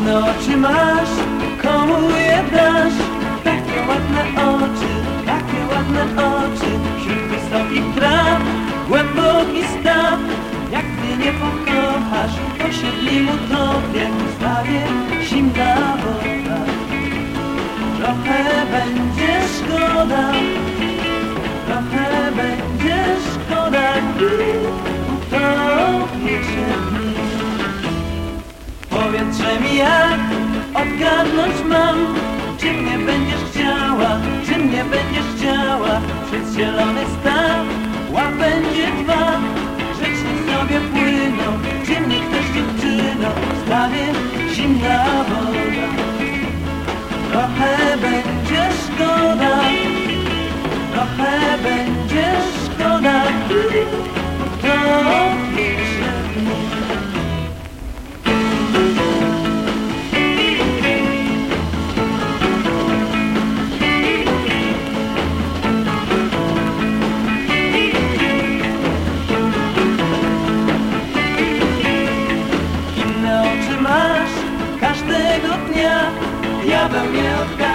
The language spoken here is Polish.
Czy masz, komu je dasz? Takie ładne oczy, takie ładne oczy. Wśród wysokich traw, głęboki staw. Jak mnie nie pokochasz, to się w nim utopię Stawię zimna woda. Trochę będzie szkoda Trochę będzie szkoda, mam Czy mnie będziesz chciała, czy mnie będziesz chciała. Przez zielony staw łapędzie dwa Grzecznie sobie płyną, czy mnie chcesz dziewczyno W sprawie zimna woda. Trochę będzie together music.